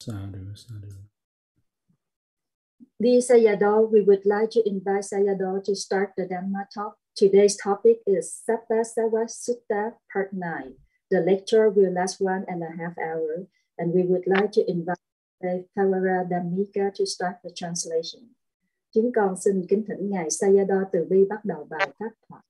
Sadhu, sadhu. Dear Sayadaw, we would like to invite Sayadaw to start the Dhamma talk. Today's topic is Sabbasava Sutta, Part 9. The lecture will last one and a half hour, and we would like to invite Kawara Dhammika to start the translation. Chúng con xin kính thỉnh Ngài Sayadaw từ bi bắt đầu bài pháp thoại.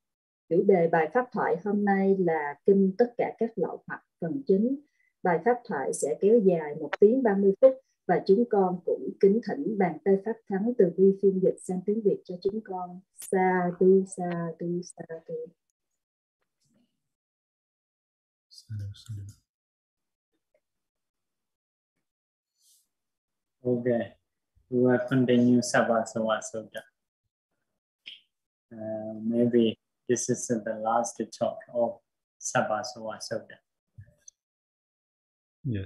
Chủ đề bài pháp thoại hôm nay là Kinh tất cả các lậu hoặc phần chính. Bài pháp thoại sẽ kéo dài 1 tiếng 30 phút và chúng con cũng kính thỉnh bàn tay pháp thắng từ vi phiên dịch sang tiếng Việt cho chúng con. Sa tu sa tu sa tu. Okay, we will continue Sabasava Sutta. Uh, maybe this is the last talk of Sabasava Sutta. Dạ.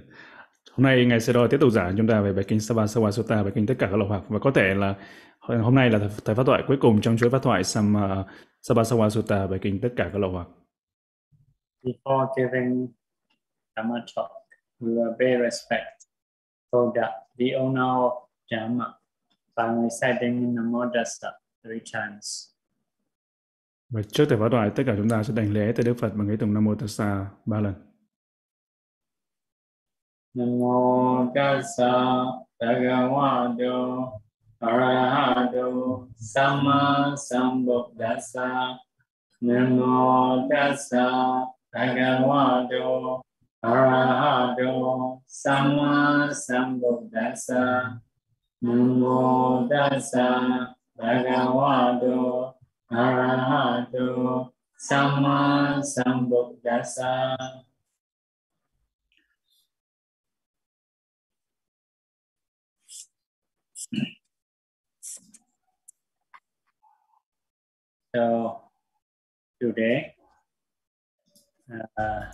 Hôm nay ngài sẽ đo tiếp tục giảng chúng ta về bài kinh Sabasawa Sutta, bài kinh tất cả các lậu hoặc và có thể là hôm nay là thời- phát thoại cuối cùng trong chuỗi phát thoại Sam uh, Sabasawa Sutta, bài kinh tất cả các lậu hoặc. Before giving Dhamma talk, we will pay respect for the, the owner of Dhamma by reciting Namo Tassa three times. Và trước thời phát thoại, tất cả chúng ta sẽ đảnh lễ tới Đức Phật bằng cái tụng Nam Mô Tassa ba lần. Namo Tassa Bhagavato Arahato Sama Sambuddhassa. Namo Tassa Bhagavato Arahato Sama Sambuddhassa. Namo Tassa Bhagavato Arahato samma Sambuddhassa. So today, uh,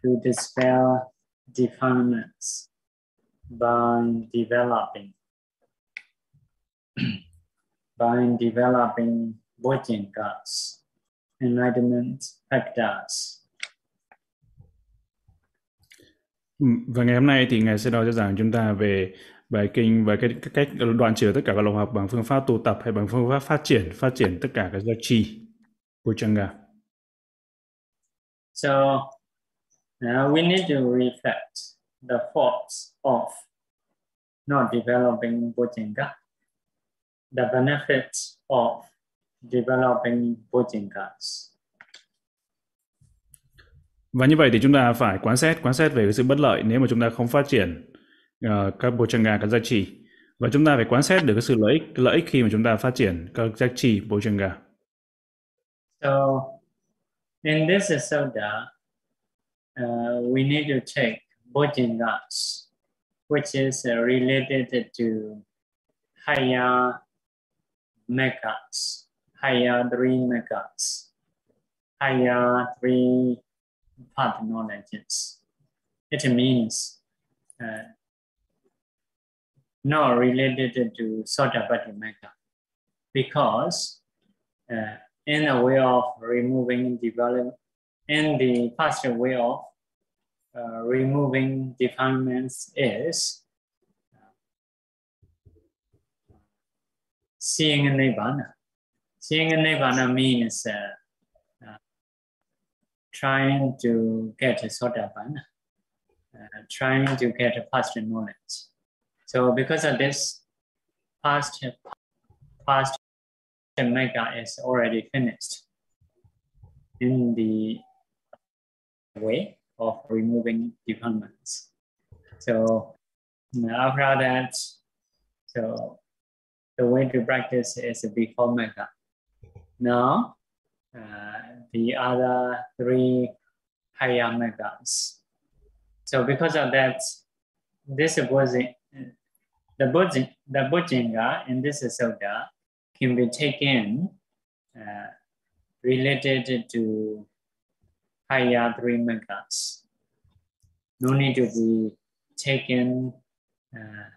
to dispel defilements by developing, by developing bodhicas, enlightenment factors. Ừ, và ngày hôm nay thì ngài sẽ nói cho rằng chúng ta về bài kinh và cái, cái cách đoạn trừ tất cả các lậu hoặc bằng phương pháp tu tập hay bằng phương pháp phát triển phát triển tất cả các giác chi Bhuchanga. So now we need to reflect the faults of not developing bodhicca, the benefits of developing bodhicas. Và như vậy thì chúng ta phải quán xét quán xét về cái sự bất lợi nếu mà chúng ta không phát triển Ờ, các các Bhuchanga các giá trị và chúng ta phải quan sát được cái sự lợi ích lợi ích khi mà chúng ta phát triển các giác chi Bhuchanga. So in this soda, uh, we need to take bodhicas, which is uh, related to higher megas, higher three megas, higher three path knowledges. It means uh, not related to Sotapatti Mega because uh, in a way of removing development, in the faster way of uh, removing defilements is seeing nibbana. Seeing nibbana means uh, uh, trying to get sotapanna, uh, trying to get faster knowledge. So because of this, past past mega is already finished in the way of removing defilements. So after that, so the way to practice is before mega. Now, uh, the other three higher megas. So because of that, this was the Bujing, the Bujinga in this sutta can be taken uh, related to higher three megas. No need to be taken uh,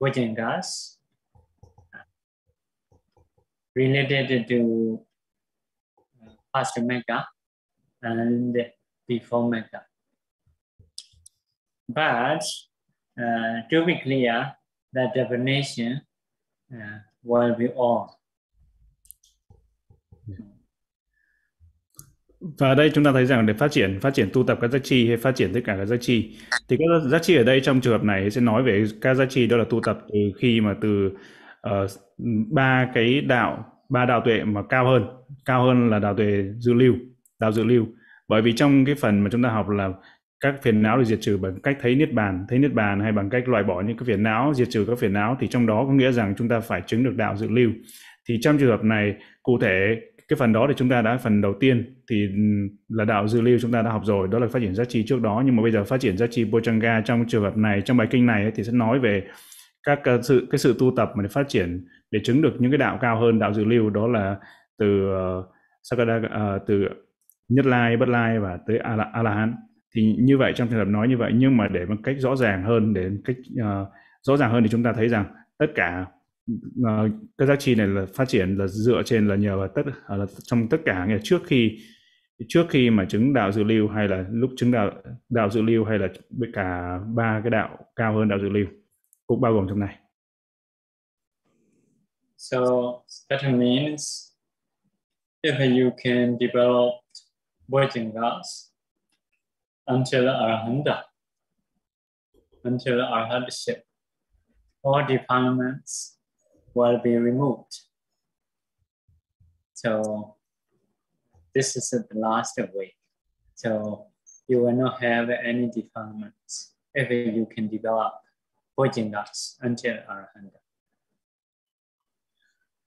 Bujingas related to uh, past mega and before mega. but uh, to be clear, the definition uh, will be all. Và ở đây chúng ta thấy rằng để phát triển phát triển tu tập các giá trị hay phát triển tất cả các giá trị thì các giá trị ở đây trong trường hợp này sẽ nói về các giá trị đó là tu tập từ khi mà từ uh, ba cái đạo ba đạo tuệ mà cao hơn cao hơn là đạo tuệ dư lưu đạo dư lưu bởi vì trong cái phần mà chúng ta học là các phiền não được diệt trừ bằng cách thấy niết bàn. Thấy niết bàn hay bằng cách loại bỏ những cái phiền não diệt trừ các phiền não thì trong đó có nghĩa rằng chúng ta phải chứng được đạo dự lưu. Thì trong trường hợp này cụ thể cái phần đó thì chúng ta đã phần đầu tiên thì là đạo dự lưu chúng ta đã học rồi đó là phát triển giá trị trước đó. Nhưng mà bây giờ phát triển giá trị Bojanga trong trường hợp này trong bài kinh này thì sẽ nói về các ờ, sự cái sự tu tập mà để phát triển để chứng được những cái đạo cao hơn đạo dự lưu đó là từ ờ, uh, Sakada uh, ờ, từ nhất lai bất lai và tới a la, a la hán thì như vậy trong trường hợp nói như vậy nhưng mà để một cách rõ ràng hơn để một cách uh, rõ ràng hơn thì chúng ta thấy rằng tất cả uh, các giá trị này là phát triển là dựa trên là nhờ vào tất uh, là trong tất cả nghĩa trước khi trước khi mà chứng đạo dự lưu hay là lúc chứng đạo đạo dự lưu hay là cả ba cái đạo cao hơn đạo dự lưu cũng bao gồm trong này. So that means if you can develop working gods until arahanta, until arhatship, all defilements will be removed. So this is the last way. So you will not have any defilements if you can develop Bojingas until arahanta.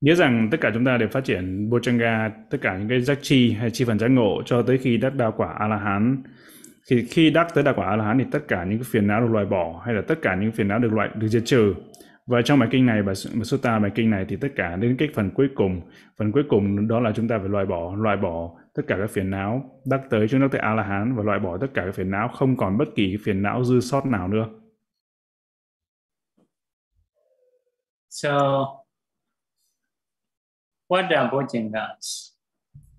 Nghĩa rằng tất cả chúng ta đều phát triển Bojanga, tất cả những cái giác chi hay chi phần giác ngộ cho tới khi đắc đạo quả A-la-hán thì khi đắc tới đạo quả A-la-hán thì tất cả những cái phiền não được loại bỏ, hay là tất cả những phiền não được loại, được diệt trừ. Và trong bài kinh này, bài sutta bài kinh này thì tất cả đến cái phần cuối cùng. Phần cuối cùng đó là chúng ta phải loại bỏ loại bỏ tất cả các phiền não. Đắc tới, chúng ta tới a la hán và loại bỏ tất cả các phiền não, không còn bất kỳ cái phiền não dư sót nào nữa. So, what are bojjhangas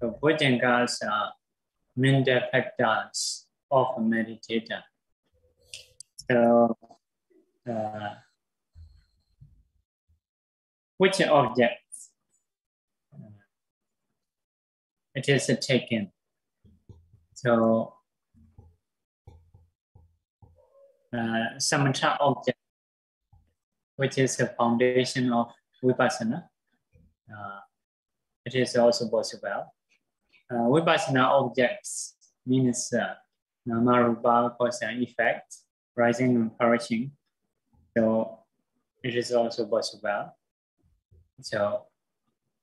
The bojjhangas are mental factors of a meditator so uh, which object it is taken. So uh, samatha object, which is the foundation of vipassana, uh, it is also possible. Uh, vipassana objects means uh, nama cause and effect, rising and perishing. So it is also possible. So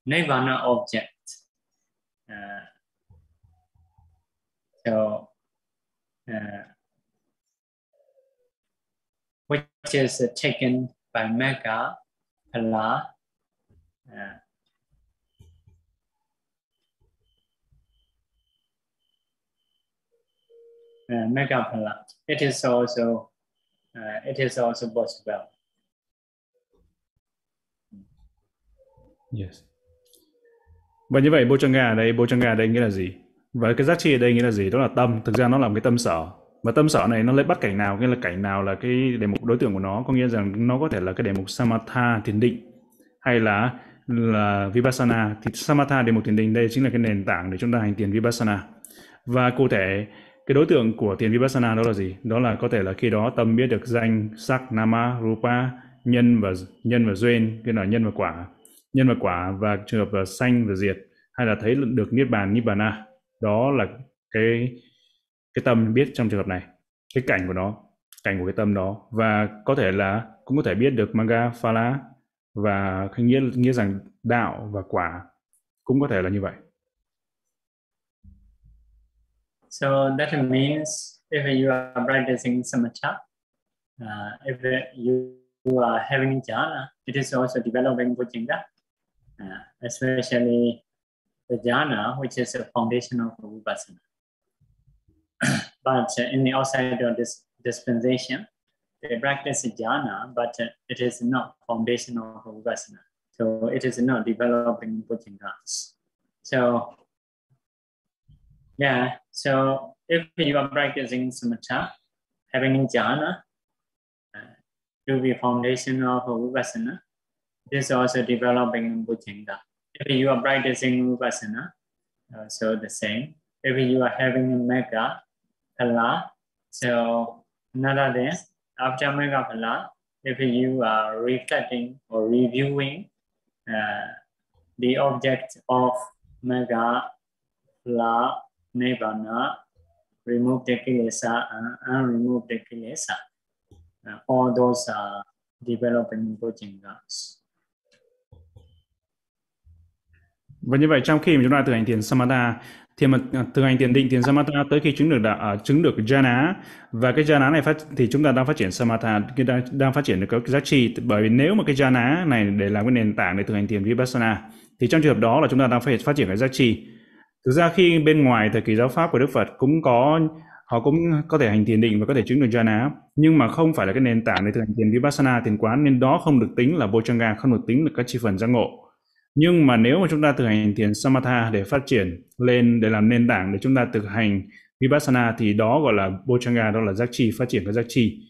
nirvana object. Uh, so uh, which is taken by Mega Pala. Uh, uh, Mega Pala. It is also uh, it is also possible. Yes. Và như vậy Bojanga ở đây, Bojanga ở đây nghĩa là gì? Và cái giá trị ở đây nghĩa là gì? Đó là tâm. Thực ra nó là một cái tâm sở. Và tâm sở này nó lấy bắt cảnh nào? Nghĩa là cảnh nào là cái đề mục đối tượng của nó? Có nghĩa rằng nó có thể là cái đề mục Samatha, thiền định. Hay là là Vipassana. Thì Samatha, đề mục thiền định đây chính là cái nền tảng để chúng ta hành thiền Vipassana. Và cụ thể cái đối tượng của thiền Vipassana đó là gì? Đó là có thể là khi đó tâm biết được danh, sắc, nama, rupa, nhân và nhân và duyên, cái là nhân và quả nhân và quả và trường hợp là sanh và diệt hay là thấy được niết bàn nibbana đó là cái cái tâm biết trong trường hợp này cái cảnh của nó cảnh của cái tâm đó và có thể là cũng có thể biết được manga phala và nghĩa nghĩa rằng đạo và quả cũng có thể là như vậy. So that means if you are practicing samatha, uh, if you, are having jhana, it is also developing bojjhanga. uh, especially the jhana, which is a foundation of vipassana. but in the outside of this dispensation, they practice jhana, but it is not foundation of vipassana. So it is not developing bojjhangas. So yeah, so if you are practicing samatha, having jhana uh, to be foundation of vipassana. This is also developing bojjhanga. If you are practicing vipassana, uh, so the same. If you are having a mega phala, so another thing, after mega phala, if you are reflecting or reviewing uh, the object of mega phala nibbana, remove the kilesa uh, uh, and unremove the kilesa. Uh, all those are developing bojjhangas. Và như vậy trong khi mà chúng ta thực hành thiền samatha thì mà à, thực hành thiền định thiền samatha tới khi chứng được đã uh, chứng được jhana và cái jhana này phát thì chúng ta đang phát triển samatha đang, đang phát triển được các giá trị bởi vì nếu mà cái jhana này để làm cái nền tảng để thực hành thiền vipassana thì trong trường hợp đó là chúng ta đang phải phát triển cái giá trị thực ra khi bên ngoài thời kỳ giáo pháp của đức phật cũng có, họ cũng có thể hành thiền định và có thể chứng được jhana nhưng mà không phải là cái nền tảng để thực hành thiền vipassana, thiền quán, nên đó không được tính là bojanga, không được tính là các chi phần giác ngộ. Nhưng mà nếu mà chúng ta thực hành thiền samatha để phát triển lên, để làm nền tảng để chúng ta thực hành vipassana thì đó gọi là bojanga, đó là giác chi, phát triển các giác chi.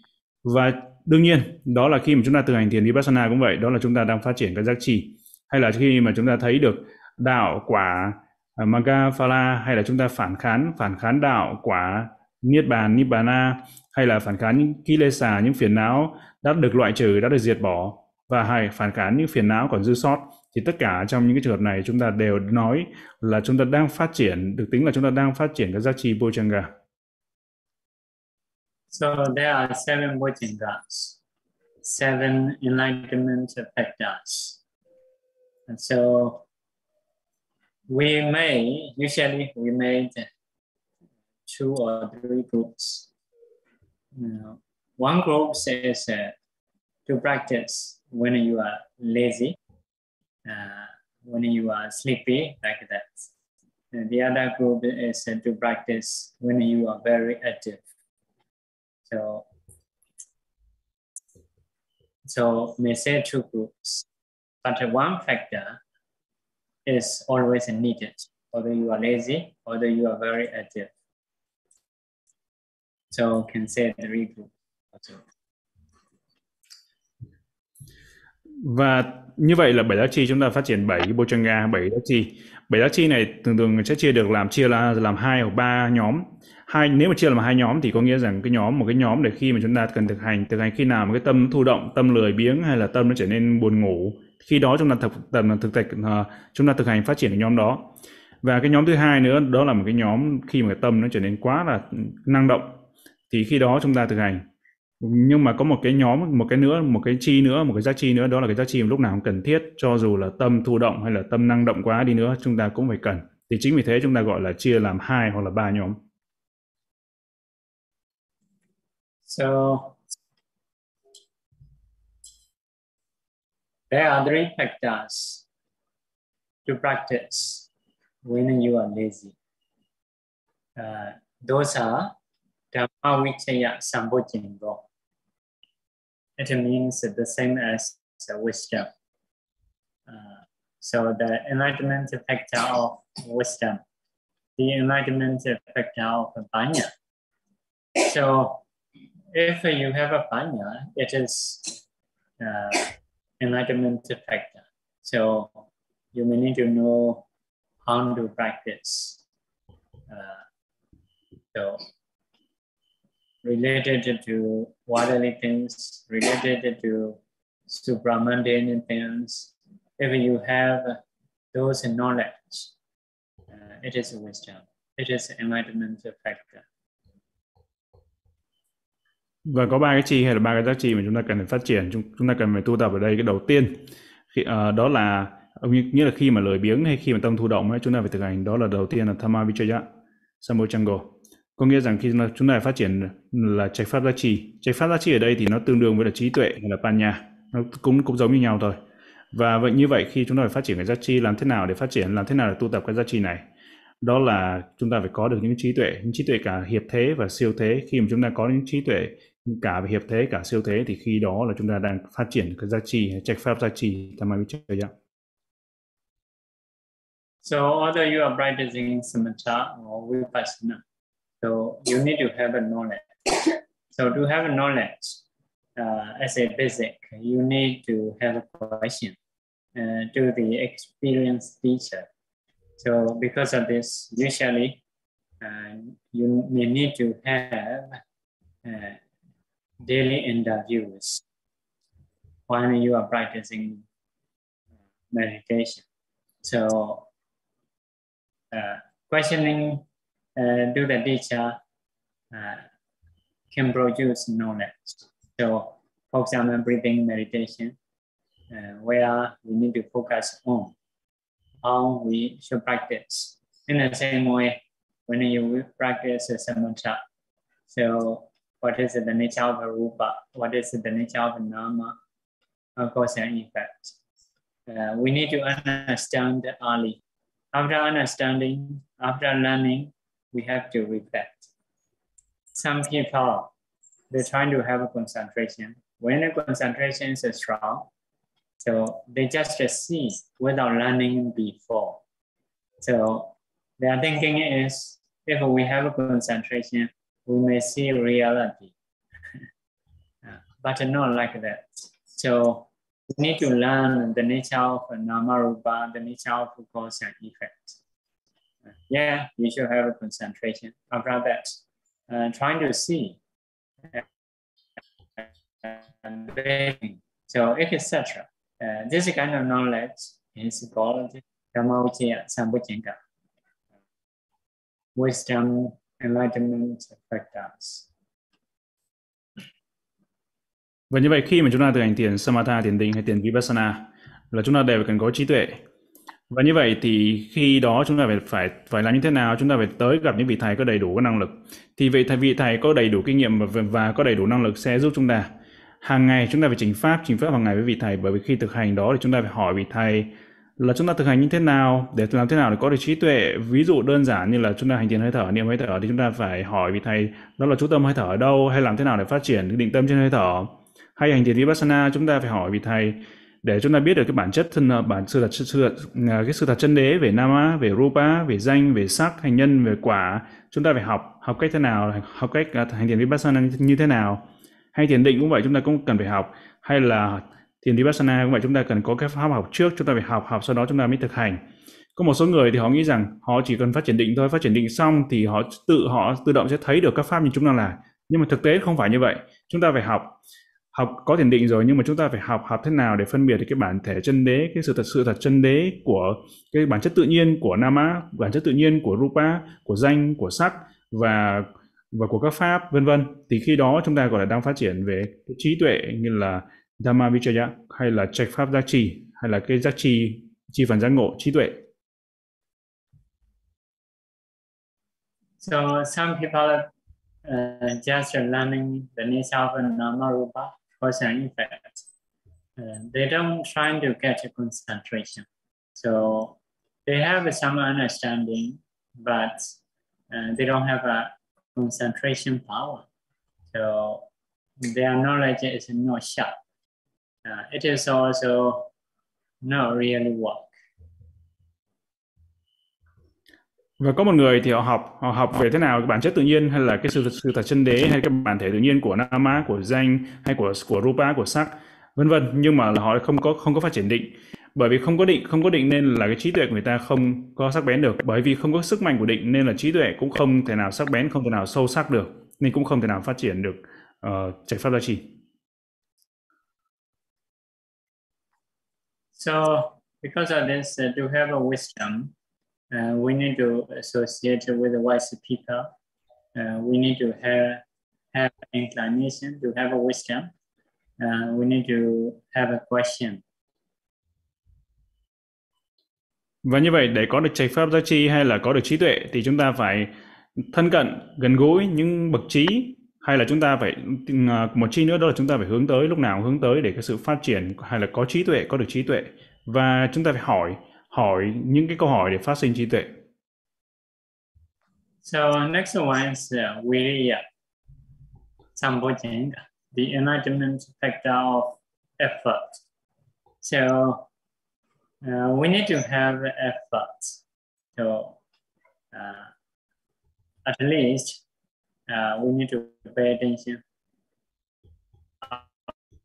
Và đương nhiên, đó là khi mà chúng ta thực hành thiền vipassana cũng vậy, đó là chúng ta đang phát triển các giác chi. Hay là khi mà chúng ta thấy được đạo quả Ờ, Magga Phala hay là chúng ta phản kháng phản kháng đạo quả Niết bàn Nibbana hay là phản kháng những kilesa những phiền não đã được loại trừ đã được diệt bỏ và hay phản kháng những phiền não còn dư sót thì tất cả trong những cái trường hợp này chúng ta đều nói là chúng ta đang phát triển được tính là chúng ta đang phát triển các giá trị bojanga. So there are seven bojangas, seven enlightenment factors. And so we may, usually we made two or three groups. Know, one group says uh, to practice when you are lazy uh, when you are sleepy, like that. And the other group is to practice when you are very active. So, so may say two groups, but one factor is always needed, whether you are lazy, whether you are very active. So can say the groups. Also. Và như vậy là bảy giá chi chúng ta phát triển bảy cái ga bảy giá chi. Bảy giá chi này thường thường sẽ chia được làm chia là làm hai hoặc ba nhóm. Hai nếu mà chia làm hai nhóm thì có nghĩa rằng cái nhóm một cái nhóm để khi mà chúng ta cần thực hành, thực hành khi nào mà cái tâm thu động, tâm lười biếng hay là tâm nó trở nên buồn ngủ, khi đó chúng ta thực tập thực tập à, chúng ta thực hành phát triển cái nhóm đó. Và cái nhóm thứ hai nữa, đó là một cái nhóm khi mà cái tâm nó trở nên quá là năng động, thì khi đó chúng ta thực hành. Nhưng mà có một cái nhóm, một cái nữa, một cái chi nữa, một cái giá chi nữa, đó là cái giá chi lúc nào cũng cần thiết, cho dù là tâm thụ động hay là tâm năng động quá đi nữa, chúng ta cũng phải cần. Thì chính vì thế chúng ta gọi là chia làm hai hoặc là ba nhóm. So there are three factors to practice when you are lazy. Uh, those are Dhamma Vichaya Sambojjhanga. It means the same as wisdom. Uh, so the enlightenment factor of wisdom, the enlightenment factor of panya. So if you have a panya, it is uh, enlightenment factor. So you may need to know how to practice. Uh, so related to worldly things, related to supramundane things. If you have those knowledge, uh, it is wisdom. It is enlightenment factor. Và có ba cái chi hay là ba cái giác chi mà chúng ta cần phải phát triển, chúng, chúng ta cần phải tu tập ở đây. Cái đầu tiên khi, uh, đó là nghĩa là khi mà lười biếng hay khi mà tâm thu động ấy, chúng ta phải thực hành. Đó là đầu tiên là Thamma Vichaya Samochango có nghĩa rằng khi chúng ta phát triển là trạch pháp giá trị. Trạch pháp giá trị ở đây thì nó tương đương với là trí tuệ hay là panya. Nó cũng cũng giống như nhau thôi. Và vậy như vậy khi chúng ta phải phát triển cái giá trị làm thế nào để phát triển làm thế nào để tu tập cái giá trị này? Đó là chúng ta phải có được những trí tuệ những trí tuệ cả hiệp thế và siêu thế. Khi mà chúng ta có những trí tuệ cả về hiệp thế cả siêu thế thì khi đó là chúng ta đang phát triển cái giá trị trách pháp giá trị Tamavicaya. So although you are practicing samatha or vipassana, So you need to have a knowledge. So to have a knowledge uh, as a basic, you need to have a question uh, to the experienced teacher. So because of this, usually uh, you may need to have uh, daily interviews when you are practicing meditation. So uh, questioning uh, to the teacher uh, can produce knowledge. So for example, breathing meditation, uh, where we need to focus on how we should practice. In the same way, when you practice samatha, so what is the nature of a rupa? What is the nature of a nama? Of cause and effect. Uh, we need to understand early. After understanding, after learning, we have to reflect. Some people, they're trying to have a concentration. When the concentration is strong, so they just see without learning before. So their thinking is if we have a concentration, we may see reality, but not like that. So we need to learn the nature of nama the nature of cause and effect. Yeah, you should have a concentration. After that, uh, trying to see so etc. Uh, this kind of knowledge is called Dhammavichaya Sambuchinka. Wisdom, enlightenment factors. Và như vậy khi mà chúng ta thực hành thiền Samatha, thiền định hay thiền Vipassana là chúng ta đều cần có trí tuệ. Và như vậy thì khi đó chúng ta phải phải phải làm như thế nào? Chúng ta phải tới gặp những vị thầy có đầy đủ năng lực. Thì vị thầy vị thầy có đầy đủ kinh nghiệm và, và có đầy đủ năng lực sẽ giúp chúng ta hàng ngày chúng ta phải trình pháp trình pháp hàng ngày với vị thầy bởi vì khi thực hành đó thì chúng ta phải hỏi vị thầy là chúng ta thực hành như thế nào, để làm thế nào để có được trí tuệ? Ví dụ đơn giản như là chúng ta hành thiền hơi thở, niệm hơi thở thì chúng ta phải hỏi vị thầy đó là chú tâm hơi thở ở đâu, hay làm thế nào để phát triển định tâm trên hơi thở? Hay hành thiền vipassana, chúng ta phải hỏi vị thầy để chúng ta biết được cái bản chất thân, bản sự thật sự thật à, cái sự thật chân đế về nama về rupa, về danh, về sắc hành nhân, về quả. Chúng ta phải học học cách thế nào, học cách à, hành thiền vipassana như thế nào. Hay thiền định cũng vậy, chúng ta cũng cần phải học. Hay là thiền vipassana cũng vậy, chúng ta cần có cái pháp học trước, chúng ta phải học học sau đó chúng ta mới thực hành. Có một số người thì họ nghĩ rằng họ chỉ cần phát triển định thôi, phát triển định xong thì họ tự họ tự động sẽ thấy được các pháp như chúng ta là nhưng mà thực tế không phải như vậy. Chúng ta phải học học có thiền định rồi nhưng mà chúng ta phải học học thế nào để phân biệt được cái bản thể chân đế, cái sự thật sự thật chân đế của cái bản chất tự nhiên của nama, bản chất tự nhiên của rupa, của danh, của sắc và và của các pháp, vân vân. Thì khi đó chúng ta gọi là đang phát triển về cái trí tuệ như là Dhamma Vichaya hay là trạch pháp giác trì hay là cái giác trì chi phần giác ngộ trí tuệ So some people uh, just learning the nature of nama rupa cause and effect. Uh, they don't try to get a concentration. So they have some understanding, but uh, they don't have a concentration power. So their knowledge is not sharp. Uh, it is also not really work. Và có một người thì họ học, họ học về thế nào bản chất tự nhiên hay là cái sự sự thật chân đế hay cái bản thể tự nhiên của nama, của danh hay của của rupa, của sắc, vân vân. Nhưng mà là họ không có không có phát triển định bởi vì không có định không có định nên là cái trí tuệ của người ta không có sắc bén được bởi vì không có sức mạnh của định nên là trí tuệ cũng không thể nào sắc bén không thể nào sâu sắc được nên cũng không thể nào phát triển được ờ, uh, trạch pháp gia trì So because of this, uh, to have a wisdom, uh, we need to associate with the wise people. Uh, we need to have have inclination to have a wisdom. Uh, we need to have a question Và như vậy để có được trạch pháp giá trị hay là có được trí tuệ thì chúng ta phải thân cận, gần gũi những bậc trí hay là chúng ta phải à, một chi nữa đó là chúng ta phải hướng tới lúc nào hướng tới để cái sự phát triển hay là có trí tuệ, có được trí tuệ và chúng ta phải hỏi hỏi những cái câu hỏi để phát sinh trí tuệ. So next one is uh, Viriya, Sambojjhanga, the enlightenment factor of effort. So uh, we need to have effort. So uh, at least uh, we need to pay attention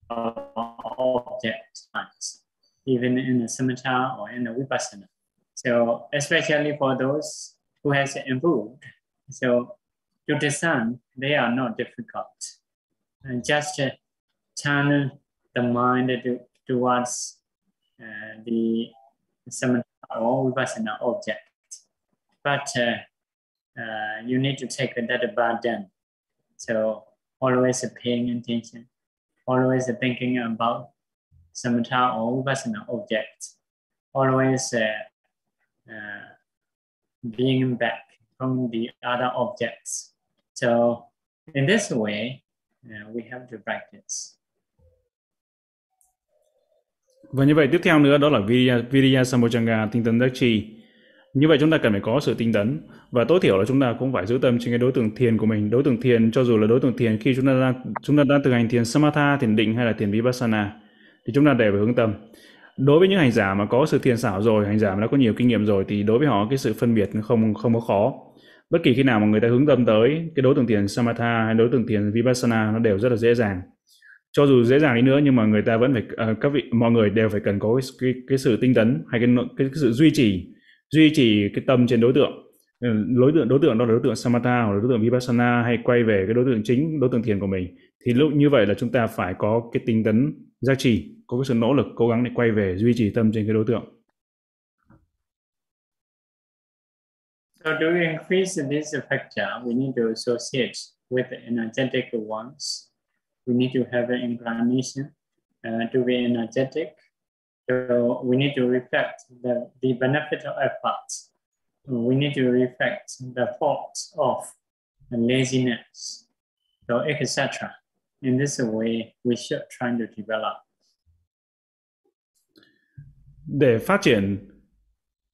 object times, even in the samatha or in the vipassana. So especially for those who has improved, so to discern they are not difficult. And just uh, channel the mind to, towards uh, the samatha or vipassana object. But uh, uh, you need to take that burden. So always paying attention, always thinking about samatha or vipassana object, always uh, uh, being back from the other objects. So in this way, uh, we have to practice. Và như vậy tiếp theo nữa đó là Virya, Virya Samojanga, tinh tấn giác trì. Như vậy chúng ta cần phải có sự tinh tấn và tối thiểu là chúng ta cũng phải giữ tâm trên cái đối tượng thiền của mình. Đối tượng thiền cho dù là đối tượng thiền khi chúng ta đang chúng ta đang thực hành thiền Samatha, thiền định hay là thiền Vipassana thì chúng ta đều phải hướng tâm. Đối với những hành giả mà có sự thiền xảo rồi, hành giả mà đã có nhiều kinh nghiệm rồi thì đối với họ cái sự phân biệt không không có khó. Bất kỳ khi nào mà người ta hướng tâm tới cái đối tượng thiền Samatha hay đối tượng thiền Vipassana nó đều rất là dễ dàng cho dù dễ dàng đi nữa nhưng mà người ta vẫn phải uh, các vị mọi người đều phải cần có cái cái, cái sự tinh tấn hay cái, cái cái sự duy trì duy trì cái tâm trên đối tượng. Ừ, đối tượng đối tượng đó là đối tượng samatha hoặc là đối tượng vipassana hay quay về cái đối tượng chính đối tượng thiền của mình. Thì lúc như vậy là chúng ta phải có cái tinh tấn giác trì có cái sự nỗ lực cố gắng để quay về duy trì tâm trên cái đối tượng. So to increase this factor, we need to associate with the energetic ones. We need to have an inclination uh, to be energetic. So we need to reflect the, the benefit of efforts. We need to reflect the faults of laziness, so etc. In this way, we should try to develop. Để phát triển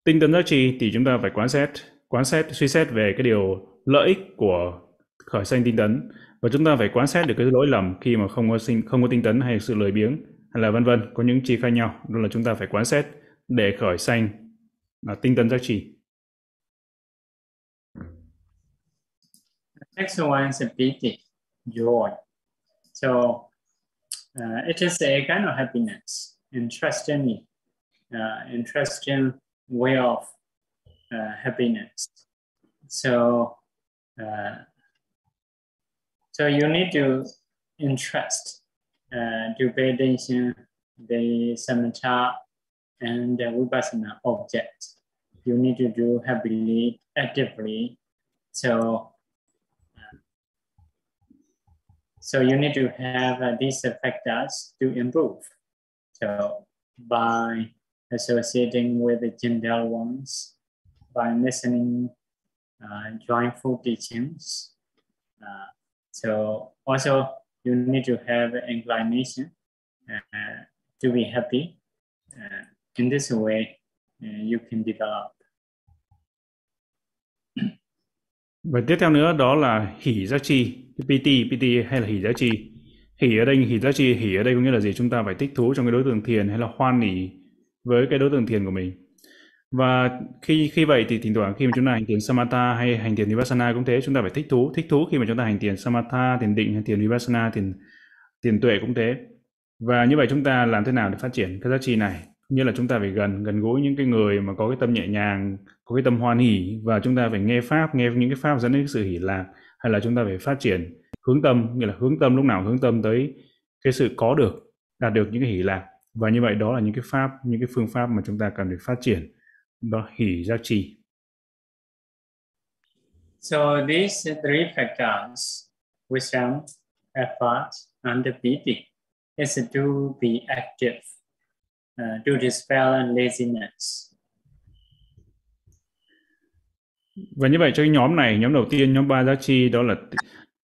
tinh tấn giác chi thì chúng ta phải quan sát, quan sát, suy xét về cái điều lợi ích của khởi sanh tinh tấn và chúng ta phải quan sát được cái lỗi lầm khi mà không có sinh không có tinh tấn hay sự lười biếng hay là vân vân có những chi khác nhau đó là chúng ta phải quán xét để khởi sanh là tinh tấn giác trì Next one is pity, joy. So uh, it is a kind of happiness, interesting, uh, interesting way of uh, happiness. So, uh, so you need to interest uh, to pay attention the samatha and the vipassana object. You need to do happily, actively. So, uh, so you need to have uh, these factors to improve. So by associating with the gentle ones, by listening uh, joyful teachings. Uh, so also you need to have inclination uh, to be happy. Uh, in this way, uh, you can develop. Và tiếp theo nữa đó là hỷ giác chi, PT, PT hay là hỷ giác chi. Hỷ ở đây, hỷ giác chi, hỷ ở đây có nghĩa là gì? Chúng ta phải thích thú trong cái đối tượng thiền hay là hoan hỷ với cái đối tượng thiền của mình. Và khi khi vậy thì thỉnh thoảng khi mà chúng ta hành thiền samatha hay hành thiền vipassana cũng thế, chúng ta phải thích thú, thích thú khi mà chúng ta hành thiền samatha, thiền định hay thiền vipassana, thiền thiền tuệ cũng thế. Và như vậy chúng ta làm thế nào để phát triển cái giá trị này? Như là chúng ta phải gần gần gũi những cái người mà có cái tâm nhẹ nhàng, có cái tâm hoan hỷ và chúng ta phải nghe pháp, nghe những cái pháp dẫn đến sự hỷ lạc hay là chúng ta phải phát triển hướng tâm, nghĩa là hướng tâm lúc nào hướng tâm tới cái sự có được, đạt được những cái hỷ lạc và như vậy đó là những cái pháp, những cái phương pháp mà chúng ta cần phải phát triển đó hỷ giác trì. So these three factors, wisdom, effort, and pity is to be active, uh, to dispel laziness. Và như vậy cho cái nhóm này, nhóm đầu tiên, nhóm ba giác chi đó là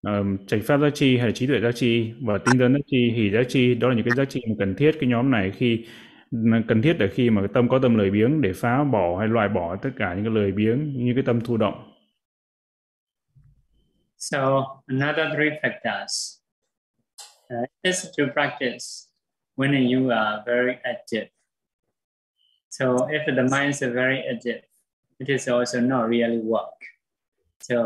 um, trạch pháp giác chi hay trí tuệ giác chi và tinh tấn giác chi, hỷ giác chi đó là những cái giác chi mà cần thiết cái nhóm này khi cần thiết để khi mà cái tâm có tâm lười biếng để phá bỏ hay loại bỏ tất cả những cái lười biếng như cái tâm thụ động. So another three factors uh, is to practice when you are very active. So if the mind is very active, it is also not really work. So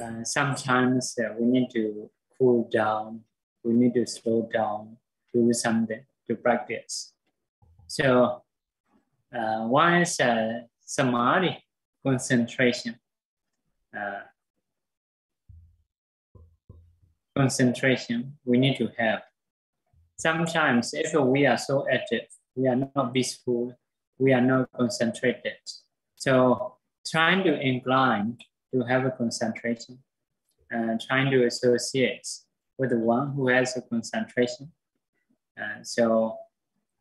uh, sometimes uh, we need to cool down we need to slow down, do something to practice. So uh, one is uh, samadhi, concentration. Uh, concentration we need to have. Sometimes if we are so active, we are not peaceful, we are not concentrated. So trying to incline to have a concentration and trying to associate with the one who has a concentration. And so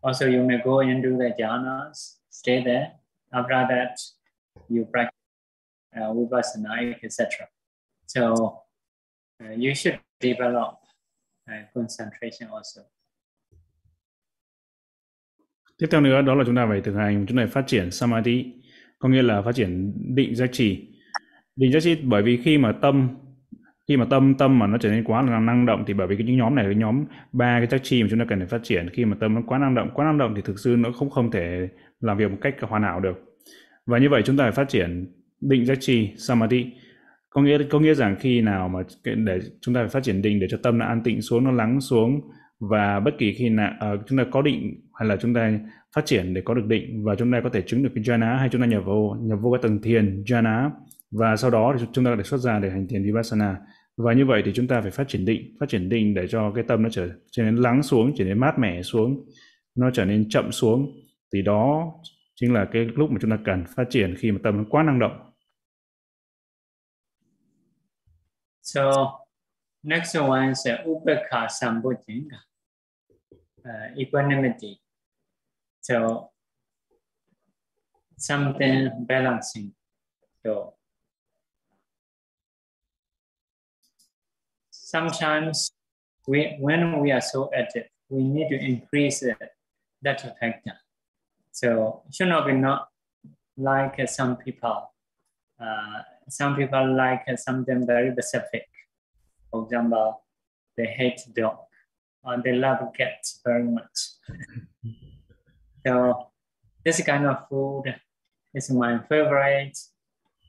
also you may go into the jhanas, stay there. After that, you practice uh, vipassana, etc. So uh, you should develop uh, concentration also. Tiếp theo nữa đó là chúng ta phải thực hành, chúng ta phải phát triển samadhi, có nghĩa là phát triển định giác trì. Định giác trì bởi vì khi mà tâm khi mà tâm tâm mà nó trở nên quá là năng động thì bởi vì cái những nhóm này cái nhóm ba cái chắc chi mà chúng ta cần phải phát triển. Khi mà tâm nó quá năng động quá năng động thì thực sự nó không không thể làm việc một cách hoàn hảo được. Và như vậy chúng ta phải phát triển định giác chi samadhi. Có nghĩa có nghĩa rằng khi nào mà để chúng ta phải phát triển định để cho tâm nó an tịnh xuống nó lắng xuống và bất kỳ khi nào uh, chúng ta có định hay là chúng ta phát triển để có được định và chúng ta có thể chứng được cái jhana hay chúng ta nhập vô nhập vô cái tầng thiền jhana và sau đó thì chúng ta để xuất ra để hành thiền vipassana và như vậy thì chúng ta phải phát triển định phát triển định để cho cái tâm nó trở trở nên lắng xuống trở nên mát mẻ xuống nó trở nên chậm xuống thì đó chính là cái lúc mà chúng ta cần phát triển khi mà tâm nó quá năng động So next one is uh, Upekha Sambojjhanga, uh, equanimity. So something balancing. So sometimes we, when we are so active, we need to increase that factor. So it should not be not like some people. Uh, some people like something very specific. For example, they hate dog or they love cats very much. so this kind of food is my favorite.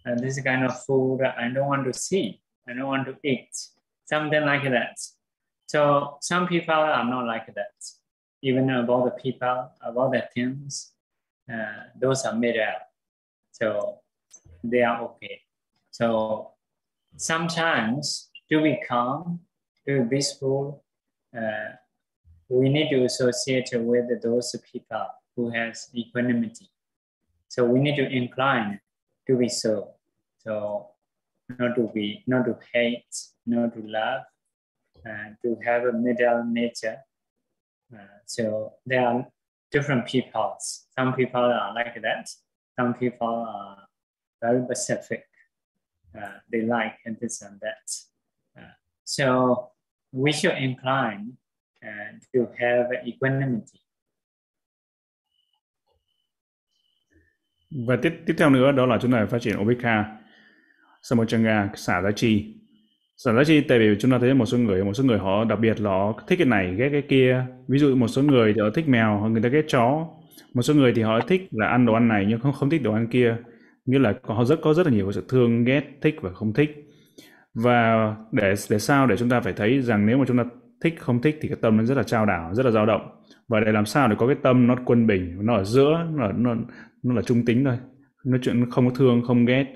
And this kind of food I don't want to see. I don't want to eat. Something like that. So some people are not like that. Even about the people, about the things, uh, those are made up. So they are okay. So sometimes to be calm, to be peaceful, uh, we need to associate with those people who has equanimity. So we need to incline to be so. So not to be, not to hate, not to love, and to have a middle nature. Uh, so there are different peoples. Some people are like that. Some people are very specific uh, they like this and that. Uh, so we should incline uh, to have equanimity. Và tiếp tiếp theo nữa đó là chúng ta phải phát triển Ubekha, Samochanga, à? xả giá trị. Xả giá trị. tại vì chúng ta thấy một số người, một số người họ đặc biệt là họ thích cái này, ghét cái kia. Ví dụ một số người thì họ thích mèo, hoặc người ta ghét chó. Một số người thì họ thích là ăn đồ ăn này nhưng không không thích đồ ăn kia nghĩa là họ rất có rất là nhiều sự thương ghét thích và không thích và để để sao để chúng ta phải thấy rằng nếu mà chúng ta thích không thích thì cái tâm nó rất là trao đảo rất là dao động và để làm sao để có cái tâm nó quân bình nó ở giữa nó là, nó, nó là trung tính thôi nó chuyện không có thương không ghét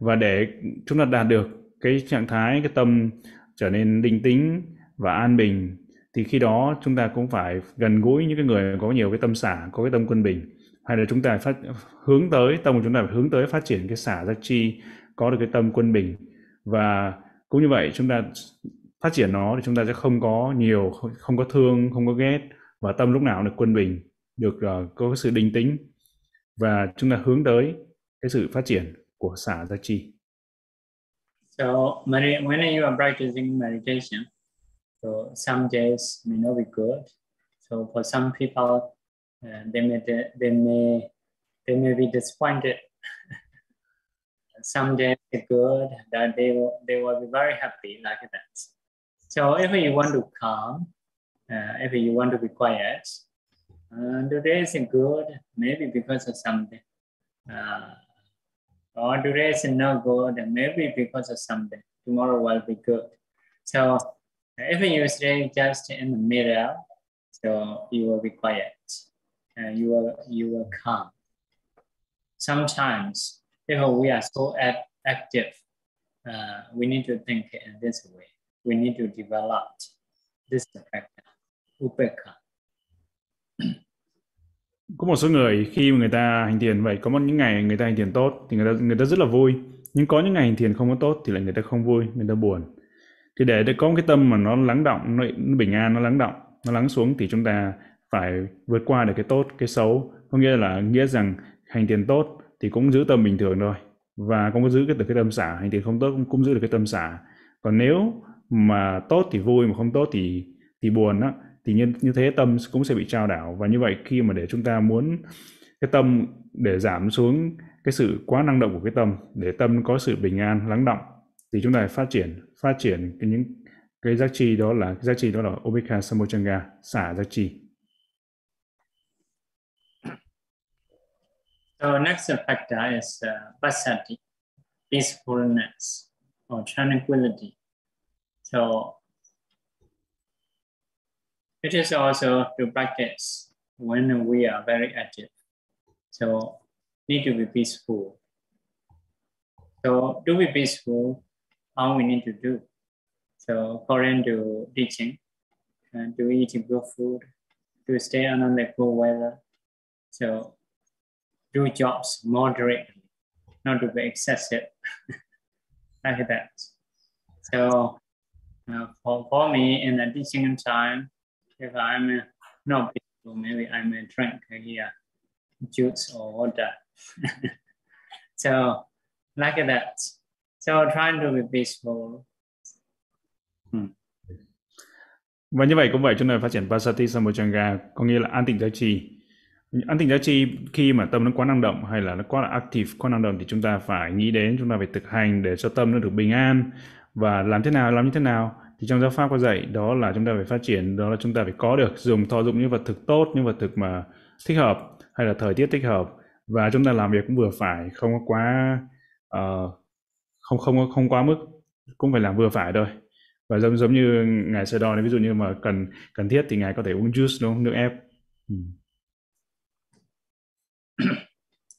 và để chúng ta đạt được cái trạng thái cái tâm trở nên định tính và an bình thì khi đó chúng ta cũng phải gần gũi những cái người có nhiều cái tâm xả có cái tâm quân bình. Hay là chúng ta phát hướng tới tâm của chúng ta phải hướng tới phát triển cái xả giác chi có được cái tâm quân bình. Và cũng như vậy chúng ta phát triển nó thì chúng ta sẽ không có nhiều không có thương không có ghét. Và tâm lúc nào được quân bình được uh, có cái sự định tính và chúng ta hướng tới cái sự phát triển của xả ra chi. So when you are practicing meditation, so some days may not be good. So for some people uh, they may they may they may be disappointed. Some days are good, that they will, they will be very happy like that. So if you want to calm, uh, if you want to be quiet, uh, today is good, maybe because of something. Uh, or today is not good, maybe because of something. Tomorrow will be good. So If you stay just in the middle, so you will be quiet and you will you will calm. Sometimes if we are so active, uh, we need to think in this way. We need to develop this practice, upekha. Có một số người khi người ta hành thiền vậy có một những ngày người ta hành thiền tốt thì người ta người ta rất là vui. Nhưng có những ngày hành thiền không có tốt thì lại người ta không vui người ta buồn. Thì để, để có một cái tâm mà nó lắng động nó, nó bình an nó lắng động nó lắng xuống thì chúng ta phải vượt qua được cái tốt cái xấu. Có nghĩa là nghĩa rằng hành thiền tốt thì cũng giữ tâm bình thường thôi. Và cũng có giữ cái được cái tâm xả. Hành thiền không tốt cũng, cũng giữ được cái tâm xả. Còn nếu mà tốt thì vui mà không tốt thì thì buồn á thì như như thế tâm cũng sẽ bị trao đảo và như vậy khi mà để chúng ta muốn cái tâm để giảm xuống cái sự quá năng động của cái tâm để tâm có sự bình an lắng động thì chúng ta phải phát triển phát triển cái những cái giác chi đó là cái giác chi đó là obika Samochanga xả giác chi So next factor is uh, basati, peacefulness or tranquility. So it is also to practice when we are very active. So need to be peaceful. So to be peaceful, how we need to do. So according to teaching, and to eat good food, to stay under the cool weather. So do jobs moderately, not to be excessive, like that. So uh, for, for me in the teaching time, if I'm not peaceful, maybe I may drink here juice or water. so like that. So trying to be peaceful. Hmm. Và như vậy cũng vậy chúng ta phát triển Pasati Sambochanga có nghĩa là an tịnh giá trị. An tịnh giá trị khi mà tâm nó quá năng động hay là nó quá là active, quá năng động thì chúng ta phải nghĩ đến, chúng ta phải thực hành để cho tâm nó được bình an và làm thế nào, làm như thế nào thì trong giáo pháp có dạy đó là chúng ta phải phát triển, đó là chúng ta phải có được dùng thọ dụng những vật thực tốt, những vật thực mà thích hợp hay là thời tiết thích hợp và chúng ta làm việc cũng vừa phải, không có quá uh, không không không quá mức cũng phải làm vừa phải thôi và giống giống như ngài sơ đo ví dụ như mà cần cần thiết thì ngài có thể uống juice đúng không nước ép ừ.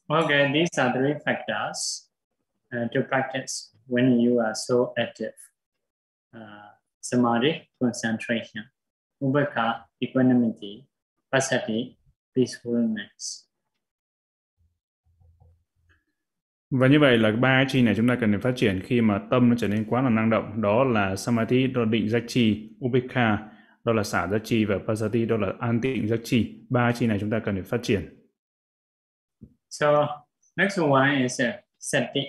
Okay, these are three factors uh, to practice when you are so active. Uh, samadhi, concentration, ubeka, equanimity, passaddhi, peacefulness. Và như vậy là ba chi này chúng ta cần phải phát triển khi mà tâm nó trở nên quá là năng động. Đó là Samadhi, đó là định giác chi, Upekha, đó là xả giác chi và Pasati, đó là an tịnh giác chi. Ba chi này chúng ta cần phải phát triển. So next one is uh, sati,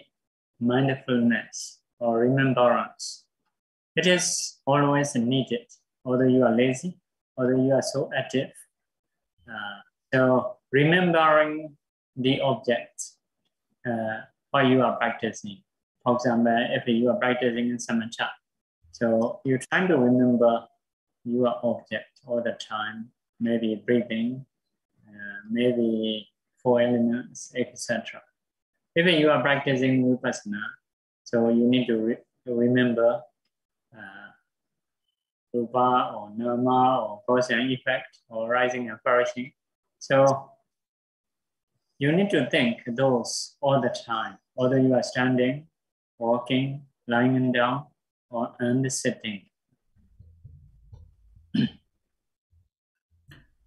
mindfulness or remembrance. It is always needed, although you are lazy, although you are so active. Uh, so remembering the object uh, what you are practicing. For example, if you are practicing in samatha, so you're trying to remember your object all the time, maybe breathing, uh, maybe four elements, etc. If you are practicing vipassana, so you need to, re- to remember uh, rupa or nama or cause and effect or rising and perishing. So you need to think those all the time, whether you are standing, walking, lying down, or and sitting.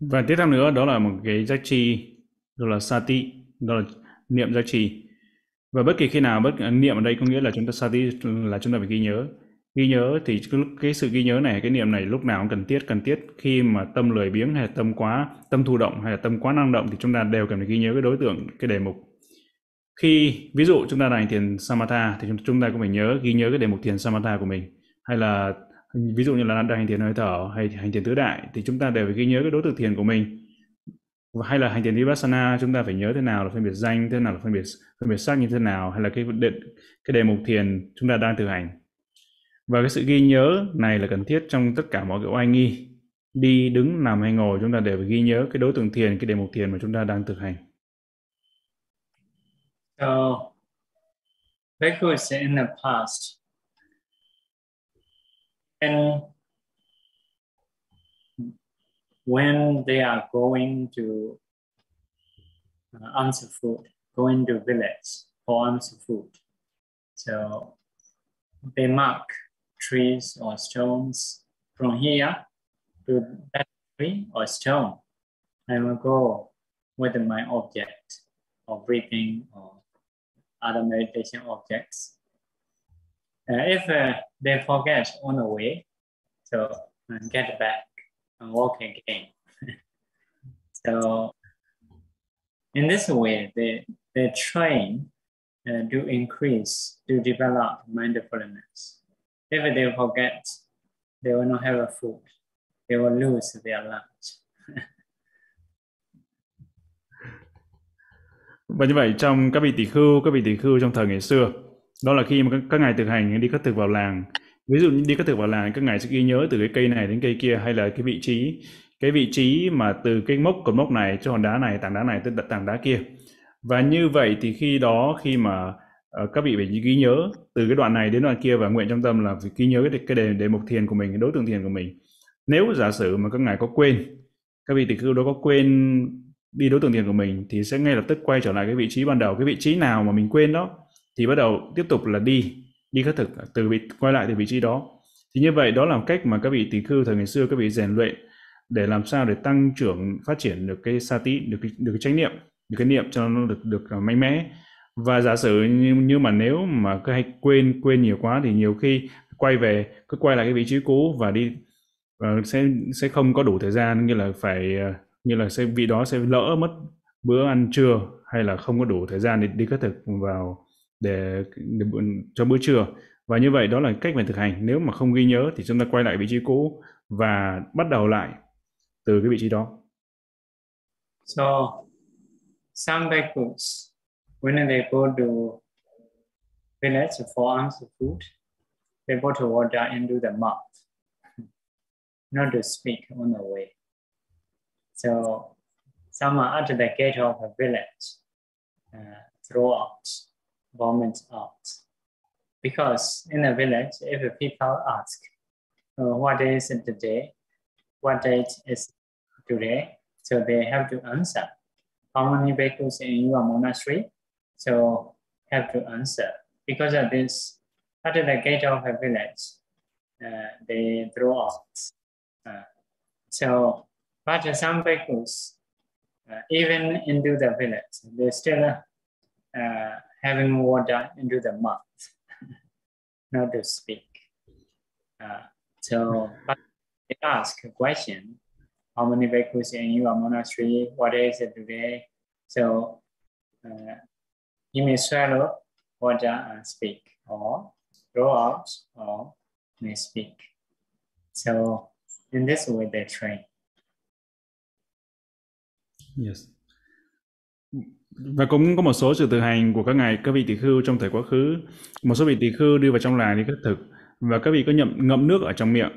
Và tiếp theo nữa đó là một cái giác chi, đó là sati, đó là niệm giác chi. Và bất kỳ khi nào bất niệm ở đây có nghĩa là chúng ta sati là chúng ta phải ghi nhớ ghi nhớ thì cái, sự ghi nhớ này cái niệm này lúc nào cũng cần thiết cần thiết. Khi mà tâm lười biếng hay là tâm quá tâm thụ động hay là tâm quá năng động thì chúng ta đều cần phải ghi nhớ cái đối tượng cái đề mục. Khi ví dụ chúng ta hành thiền samatha thì chúng ta cũng phải nhớ ghi nhớ cái đề mục thiền samatha của mình. Hay là ví dụ như là đang hành thiền hơi thở hay hành thiền tứ đại thì chúng ta đều phải ghi nhớ cái đối tượng thiền của mình. Hay là hành thiền vipassana chúng ta phải nhớ thế nào là phân biệt danh thế nào là phân biệt phân biệt sắc như thế nào hay là cái đề, cái đề mục thiền chúng ta đang thực hành và cái sự ghi nhớ này là cần thiết trong tất cả mọi cái oai nghi. Đi đứng nằm hay ngồi chúng ta đều phải ghi nhớ cái đối tượng thiền cái đề mục thiền mà chúng ta đang thực hành. So bhikkhus in the past. And when they are going to uh, answer food, going to village for answer food. So they mark trees or stones from here to that tree or stone. I will go with my object or breathing or other meditation objects. Uh, if uh, they forget on the way, so get back and walk again. so in this way, they, they train uh, to increase, to develop mindfulness. If they forget, they will not have a food. They will lose their lunch. Và như vậy trong các vị tỷ khưu, các vị tỷ khưu trong thời ngày xưa, đó là khi mà các, các ngài thực hành đi các thực vào làng, ví dụ như đi các thực vào làng, các ngài sẽ ghi nhớ từ cái cây này đến cây kia hay là cái vị trí, cái vị trí mà từ cái mốc cột mốc này cho hòn đá này, tảng đá này tới tảng đá kia. Và như vậy thì khi đó khi mà uh, các vị phải ghi nhớ từ cái đoạn này đến đoạn kia và nguyện trong tâm là phải ghi nhớ cái cái đề đề mục thiền của mình, cái đối tượng thiền của mình. Nếu giả sử mà các ngài có quên, các vị tỷ khưu đó có quên đi đối tượng thiền của mình thì sẽ ngay lập tức quay trở lại cái vị trí ban đầu. Cái vị trí nào mà mình quên đó thì bắt đầu tiếp tục là đi đi khất thực từ vị quay lại từ vị trí đó. Thì như vậy đó là một cách mà các vị tỷ khưu thời ngày xưa các vị rèn luyện để làm sao để tăng trưởng phát triển được cái sati được cái, được cái chánh niệm được cái niệm cho nó được được à, mạnh mẽ và giả sử như, như mà nếu mà cứ hay quên quên nhiều quá thì nhiều khi quay về cứ quay lại cái vị trí cũ và đi uh, sẽ sẽ không có đủ thời gian như là phải uh, như là sẽ vị đó sẽ lỡ mất bữa ăn trưa hay là không có đủ thời gian để đi khất thực vào để, để cho bữa trưa. Và như vậy đó là cách mình thực hành. Nếu mà không ghi nhớ thì chúng ta quay lại vị trí cũ và bắt đầu lại từ cái vị trí đó. So some backwards. When they go to village for answer food they put water into the mouth not to speak on the way So someone at the gate of a village uh, throw out, vomit out. Because in a village, if people ask, uh, what is the day, what date is today, so they have to answer. How many bhikkhus in your monastery? So have to answer. Because of this, at the gate of a village, uh, they throw out. Uh, so but some bhikkhus, uh, even into the village, they still uh, having water into the mouth, not to speak. Uh, so, but they ask a question, how many bhikkhus in your monastery, what is it today? So, uh, you may swallow water and speak, or throw out, or may speak. So, in this way, they train. Yes. Và cũng có một số sự thực hành của các ngài các vị tỷ khưu trong thời quá khứ. Một số vị tỷ khưu đưa vào trong làng đi khất thực và các vị có nhậm ngậm nước ở trong miệng.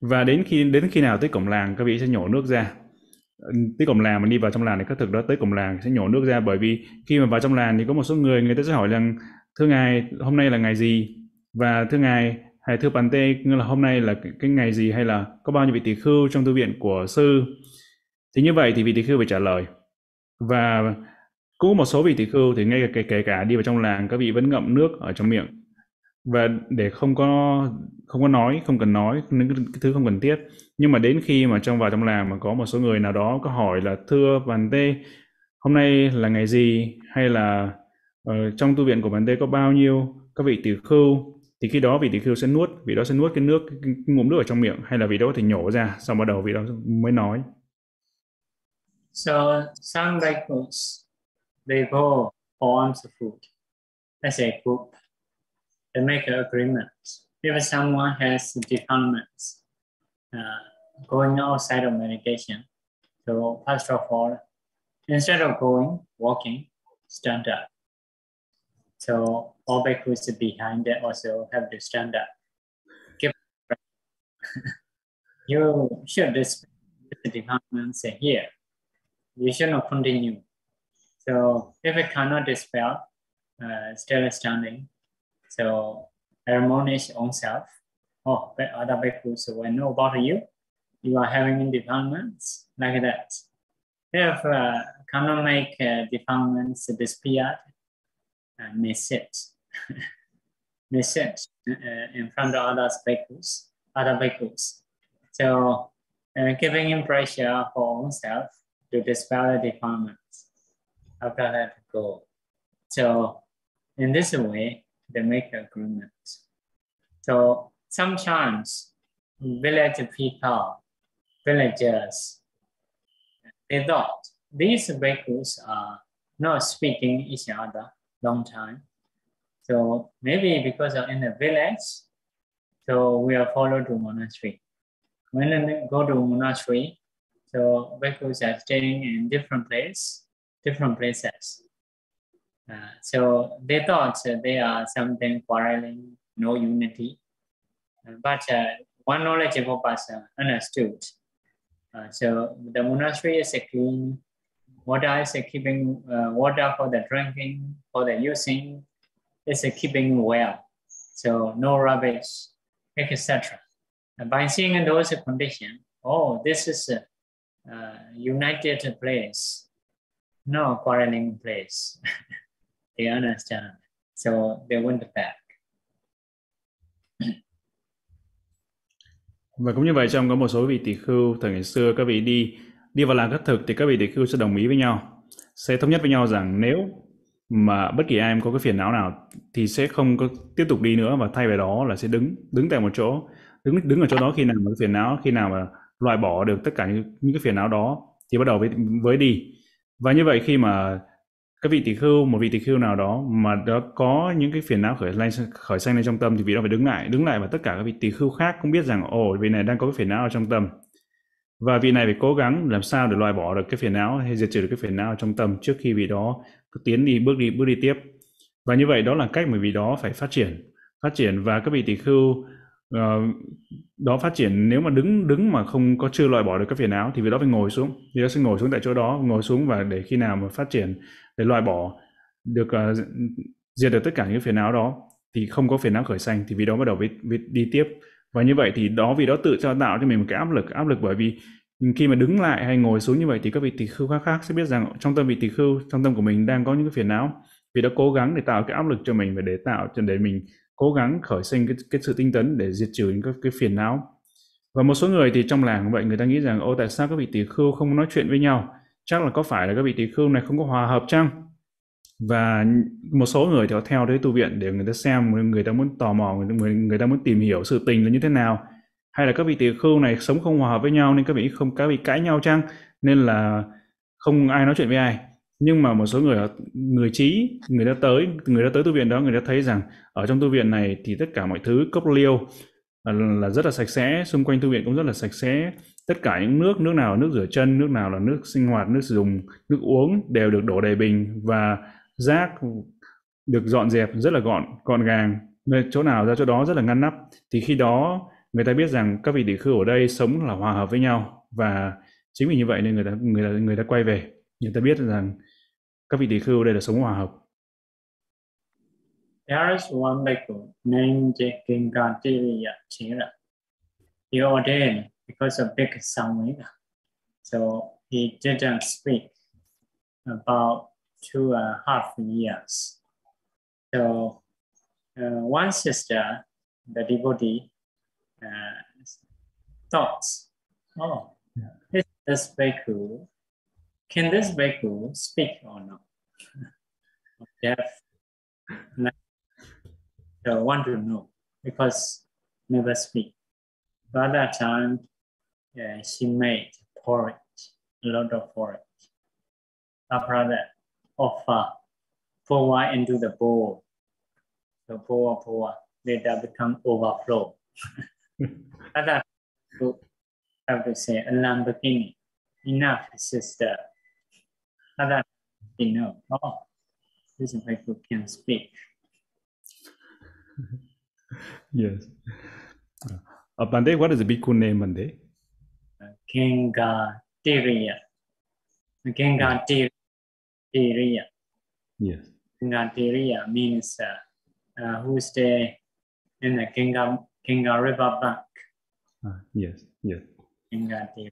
Và đến khi đến khi nào tới cổng làng các vị sẽ nhổ nước ra. Tới cổng làng mà đi vào trong làng thì các thực đó tới cổng làng sẽ nhổ nước ra bởi vì khi mà vào trong làng thì có một số người người ta sẽ hỏi rằng, thưa ngài, hôm nay là ngày gì? Và thưa ngài, hay thưa bàn tê là hôm nay là cái ngày gì? Hay là, có bao nhiêu vị tỷ khưu trong tu viện của sư? Thì như vậy thì vị tỷ khưu phải trả lời. Và cũng một số vị tỷ khưu thì ngay cả kể cả đi vào trong làng, các vị vẫn ngậm nước ở trong miệng. Và để không có không có nói, không cần nói, những cái thứ không cần thiết nhưng mà đến khi mà trong vào trong làng mà có một số người nào đó có hỏi là thưa bàn tê hôm nay là ngày gì? Hay là uh, trong tu viện của bàn tê có bao nhiêu? Các vị tỷ khưu? Thì khi đó vị tỷ khưu sẽ nuốt vị đó sẽ nuốt cái nước cái, ngụm nước ở trong miệng hay là vị đó có thể nhổ ra xong bắt đầu vị đó mới nói. So some bhikkhus, they go on the food. As a group. They make an agreement. If someone has defilements. Uh, going outside of meditation, so first of all, instead of going, walking, stand up. So all bhikkhus behind it also have to stand up. You should respect the defilements here You should not continue. So if it cannot dispel, uh, still standing, so admonish own self. Oh, other bhikkhus will know about you. you are having defilements like that. If uh, cannot make uh, defilements disappeared, uh, sit, may sit uh, in front of other vehicles, other vehicles. So uh, giving him pressure for oneself to dispel the defilements. After that, go. So in this way, they make agreements. So sometimes village people, villagers, they thought these vehicles are not speaking each other long time. So maybe because of in the village, so we are followed to monastery. When we go to monastery, so vehicles are staying in different place, different places. Uh, so they thought they are something quarreling, no unity. Uh, but uh, one knowledgeable person understood. Uh, so the monastery is a clean, water is a keeping uh, water for the drinking, for the using, is a keeping well. So no rubbish, etc. by seeing those conditions, oh, this is a, united place, no quarreling place. they understand. So they went back. Và cũng như vậy trong có một số vị tỷ khưu thời ngày xưa các vị đi đi vào làng khất thực thì các vị tỷ khưu sẽ đồng ý với nhau, sẽ thống nhất với nhau rằng nếu mà bất kỳ ai có cái phiền não nào thì sẽ không có tiếp tục đi nữa và thay vào đó là sẽ đứng đứng tại một chỗ đứng đứng ở chỗ đó khi nào mà cái phiền não khi nào mà loại bỏ được tất cả những, những cái phiền não đó thì bắt đầu với với đi. Và như vậy khi mà các vị tỷ khưu một vị tỷ khưu nào đó mà đó có những cái phiền não khởi lên khởi sanh lên trong tâm thì vị đó phải đứng lại. Đứng lại và tất cả các vị tỷ khưu khác cũng biết rằng ồ vị này đang có cái phiền não ở trong tâm. Và vị này phải cố gắng làm sao để loại bỏ được cái phiền não hay diệt trừ được cái phiền não trong tâm trước khi vị đó tiến đi bước đi bước đi tiếp. Và như vậy đó là cách mà vị đó phải phát triển. Phát triển và các vị tỷ khưu uh, đó phát triển. Nếu mà đứng đứng mà không có chưa loại bỏ được các phiền não thì vị đó phải ngồi xuống. Vị đó sẽ ngồi xuống tại chỗ đó ngồi xuống và để khi nào mà phát triển để loại bỏ được uh, diệt được tất cả những phiền não đó thì không có phiền não khởi sanh thì vì đó bắt đầu với, với đi tiếp. Và như vậy thì đó vì đó tự cho tạo cho mình một cái áp lực áp lực bởi vì khi mà đứng lại hay ngồi xuống như vậy thì các vị tỳ khưu khác khác sẽ biết rằng trong tâm vị tỳ khưu trong tâm của mình đang có những cái phiền não. Vì đã cố gắng để tạo cái áp lực cho mình và để tạo cho để mình cố gắng khởi sinh cái, cái sự tinh tấn để diệt trừ những cái, cái phiền não. Và một số người thì trong làng vậy người ta nghĩ rằng ô tại sao các vị tỳ khưu không nói chuyện với nhau? Chắc là có phải là các vị tỳ khưu này không có hòa hợp chăng? Và một số người thì họ theo tới tu viện để người ta xem người ta muốn tò mò người, người ta muốn tìm hiểu sự tình là như thế nào. Hay là các vị tỳ khưu này sống không hòa hợp với nhau nên các vị không các vị cãi nhau chăng? Nên là không ai nói chuyện với ai. Nhưng mà một số người người trí người ta tới người ta tới tu viện đó người ta thấy rằng ở trong tu viện này thì tất cả mọi thứ cốc liêu là, là rất là sạch sẽ xung quanh tu viện cũng rất là sạch sẽ tất cả những nước nước nào là nước rửa chân, nước nào là nước sinh hoạt, nước sử dụng, nước uống đều được đổ đầy bình và rác được dọn dẹp rất là gọn gọn gàng. Nơi chỗ nào ra chỗ đó rất là ngăn nắp. Thì khi đó, người ta biết rằng các vị tỷ khưu ở đây sống là hòa hợp với nhau và chính vì như vậy nên người ta người ta người ta quay về. Người ta biết rằng các vị tỷ khưu ở đây là sống hòa hợp. There is one bhikkhu named Kingatiriya Chira. He ordained because of big Samvega. So he didn't speak about two and a half years. So uh, one sister, the devotee, uh, thoughts, oh, is this bhikkhu, can this bhikkhu speak or not? Deaf. So want to know because never speak. At that time, yeah, she made porridge, a lot of porridge. After that, offer pour into the bowl. So pour, pour, later become overflow. That to have to say a Lamborghini. Enough, sister. That you know, oh, this is like who can speak. yes. Uh, Bande, what is the bhikkhu name, Bande? Uh. Genga Tiriya. Yes. Genga Tiriya means uh, uh, who stay in the Genga Kinga River bank. Ah, yes, yes. Gingati.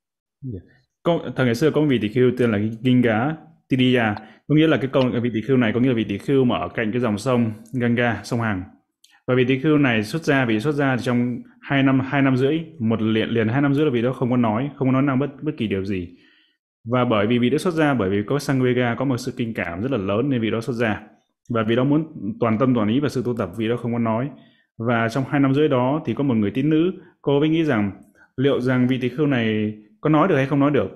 Có, thời ngày xưa có vị tỷ khưu tên là Ginga Tidiya, có nghĩa là cái con vị tỷ khưu này có nghĩa là vị tỷ khưu mà ở cạnh cái dòng sông Ganga, sông Hằng. Và vị tỷ khưu này xuất gia, vị xuất gia trong hai năm hai năm rưỡi, một liền liền hai năm rưỡi là vị đó không có nói, không có nói năng bất bất kỳ điều gì. Và bởi vì vị đó xuất gia, bởi vì có sang Vega có một sự kinh cảm rất là lớn nên vị đó xuất gia. Và vì đó muốn toàn tâm toàn ý vào sự tu tập, vì đó không có nói. Và trong hai năm rưỡi đó thì có một người tín nữ, cô ấy nghĩ rằng liệu rằng vị tỷ khưu này có nói được hay không nói được.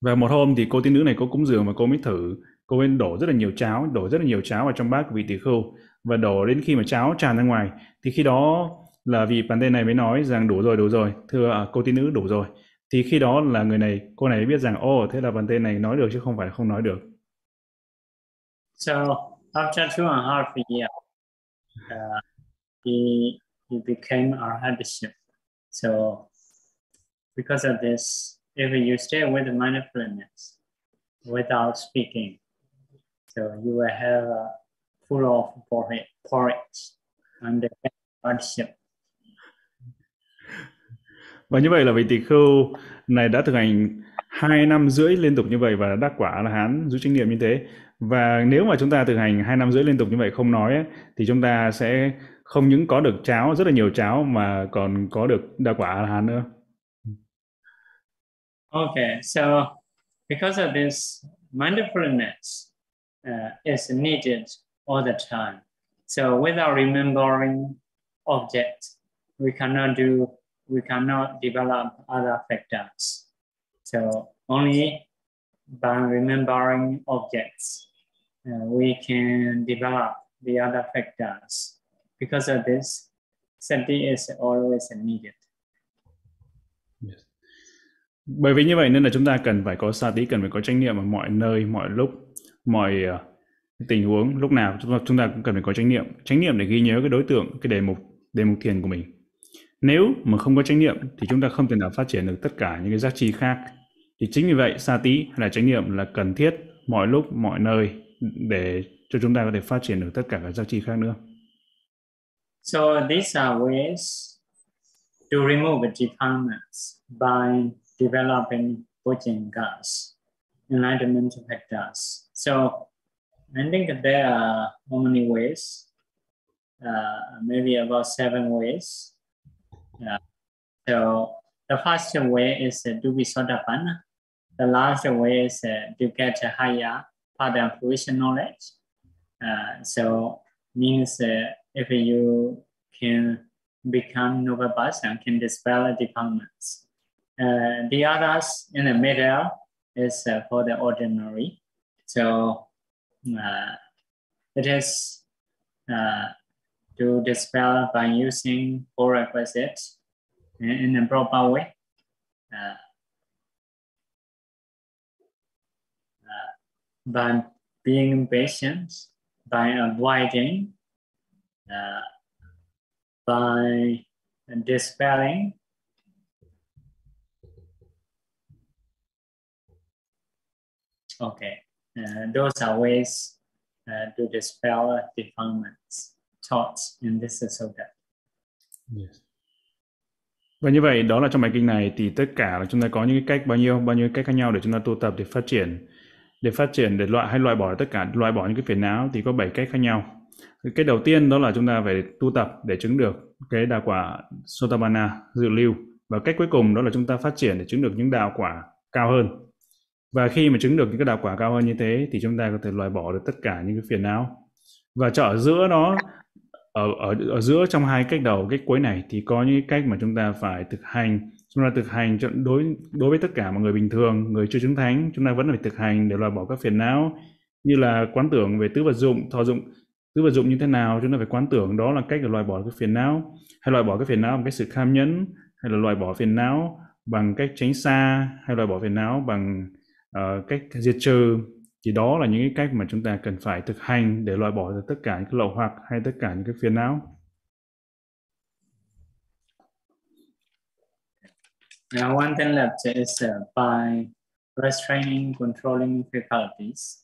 Và một hôm thì cô tín nữ này cô cúng dường và cô mới thử, cô ấy đổ rất là nhiều cháo, đổ rất là nhiều cháo vào trong bát của vị tỷ khưu và đổ đến khi mà cháo tràn ra ngoài. Thì khi đó là vị bàn tay này mới nói rằng đủ rồi đủ rồi thưa à, cô tín nữ đủ rồi. Thì khi đó là người này cô này biết rằng ồ thế là bàn tay này nói được chứ không phải không nói được. So after two and a half year uh, he he became our headship. So because of this, if you stay with the mindfulness without speaking, so you will have a full of porridge, and hardship. Và như vậy là vị tỳ khưu này đã thực hành hai năm rưỡi liên tục như vậy và đắc quả là hán giữ chánh niệm như thế và nếu mà chúng ta thực hành hai năm rưỡi liên tục như vậy không nói ấy, thì chúng ta sẽ không những có được cháo rất là nhiều cháo mà còn có được đa quả là hán nữa Okay, so because of this, mindfulness uh, is needed all the time. So without remembering objects, we cannot do, we cannot develop other factors. So only by remembering objects, uh, we can develop the other factors. Because of this, sati is always needed. Yes. Bởi vì như vậy nên là chúng ta cần phải có sati, cần phải có trách nhiệm ở mọi nơi, mọi lúc, mọi uh, tình huống, lúc nào chúng ta, chúng ta cũng cần phải có chánh niệm. Chánh niệm để ghi nhớ cái đối tượng, cái đề mục, đề mục thiền của mình. Nếu mà không có chánh niệm thì chúng ta không thể nào phát triển được tất cả những cái giác chi khác. Thì chính vì vậy sati hay là chánh niệm là cần thiết mọi lúc, mọi nơi để cho chúng ta có thể phát triển được tất cả các giác chi khác nữa. So these are ways to remove defilements by developing bhujangas, enlightenment factors. So I think there are how many ways? Uh, maybe about seven ways. Uh, so the first way is to be sotapanna. The last way is to get a higher pattern fruition knowledge. Uh, so means if you can become noble person, can dispel defilements. Uh, the others in the middle is uh, for the ordinary. So it is uh, to dispel by using four requisites in, in a proper way. Uh, uh, by being patient, by avoiding, uh, by dispelling, Okay, uh, Uh, those are ways uh, to dispel defilements taught in this sutta. Yes. Và như vậy đó là trong bài kinh này thì tất cả là chúng ta có những cái cách bao nhiêu bao nhiêu cách khác nhau để chúng ta tu tập để phát triển để phát triển để loại hay loại bỏ tất cả loại bỏ những cái phiền não thì có 7 cách khác nhau. Cái đầu tiên đó là chúng ta phải tu tập để chứng được cái đà quả Sotabana dự lưu và cách cuối cùng đó là chúng ta phát triển để chứng được những đạo quả cao hơn và khi mà chứng được những cái đạo quả cao hơn như thế thì chúng ta có thể loại bỏ được tất cả những cái phiền não. Và cho ở giữa nó, ở ở ở giữa trong hai cách đầu, cách cuối này thì có những cách mà chúng ta phải thực hành. Chúng ta thực hành cho đối đối với tất cả mọi người bình thường, người chưa chứng thánh, chúng ta vẫn phải thực hành để loại bỏ các phiền não. Như là quán tưởng về tứ vật dụng, thọ dụng, tứ vật dụng như thế nào, chúng ta phải quán tưởng đó là cách để loại bỏ cái phiền não. Hay loại bỏ cái phiền não bằng cách sự kham nhẫn, hay là loại bỏ phiền não bằng cách tránh xa, hay loại bỏ phiền não bằng uh, cách diệt trừ thì đó là những cái cách mà chúng ta cần phải thực hành để loại bỏ được tất cả những cái lậu hoặc hay tất cả những cái phiền não. Now, one thing left is uh, by restraining, controlling faculties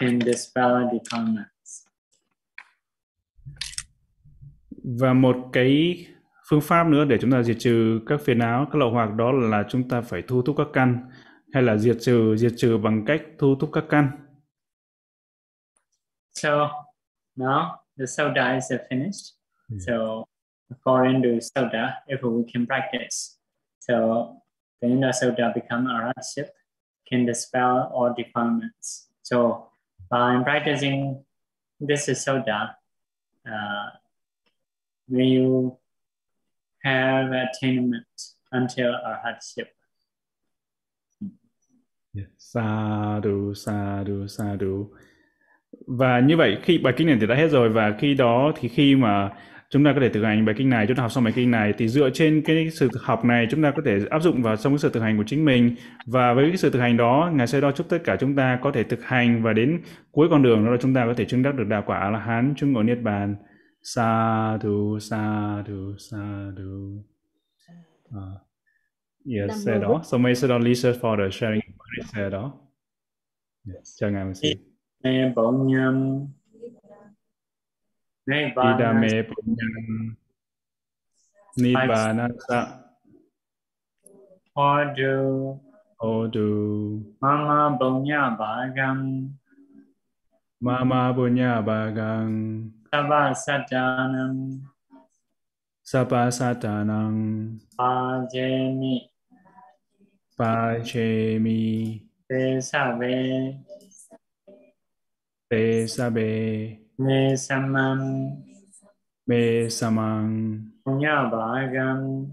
can dispel defilements. Và một cái phương pháp nữa để chúng ta diệt trừ các phiền não, các lậu hoặc đó là chúng ta phải thu thúc các căn hay là diệt trừ diệt trừ bằng cách thu thúc các căn. So now the soda is finished. Mm. So according to soda, if we can practice, so the inner soda become a hardship, can dispel all defilements. So by practicing this is soda, uh, when you have attainment until a hardship. Sa du, sa du, sa du. Và như vậy khi bài kinh này thì đã hết rồi và khi đó thì khi mà chúng ta có thể thực hành bài kinh này chúng ta học xong bài kinh này thì dựa trên cái sự học này chúng ta có thể áp dụng vào trong cái sự thực hành của chính mình và với cái sự thực hành đó ngài sẽ đo chúc tất cả chúng ta có thể thực hành và đến cuối con đường đó là chúng ta có thể chứng đắc được đạo quả a la hán chứng ngộ niết bàn Sadhu, sadhu, sadhu. Uh, yes, say đó. So may đó Lisa for the sharing. Say đó. Yes, chào ngài xíu. Mê bổn nhâm. Ida me punyam. Nibbana sa. Odu. Odu. Mama bunya bhagam. Mama bunya bhagam. Sabha satanam. Sabha satanam. Pajemi. Pajemi. Te sabe. Te sabe. Me samam. Me samang. Punya bhagam.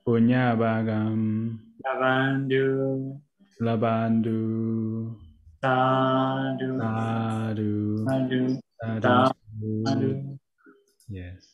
Punya bagam. Labandu. Labandu. Sadhu. Sadhu. Sadhu. Sadhu. Sadhu. Yes.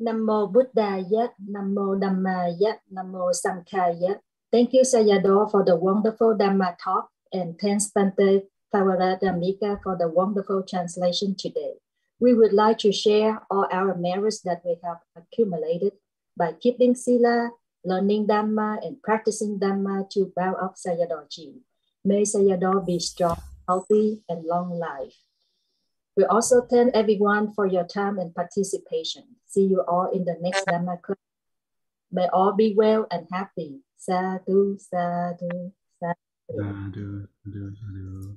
Nam mô Buddhaya, Nam mô Dhammaya, Nam mô Sankhaya. Thank you, Sayadaw, for the wonderful Dhamma talk, and thanks Bante Thavaradamika for the wonderful translation today. We would like to share all our merits that we have accumulated by keeping Sila, learning Dhamma, and practicing Dhamma to bow up Sayadaw Ji. May Sayadaw be strong, healthy, and long life. We also thank everyone for your time and participation. See you all in the next Dhamma class. May all be well and happy. Sadhu, sadhu, sadhu. Sadhu, sadhu, sadhu.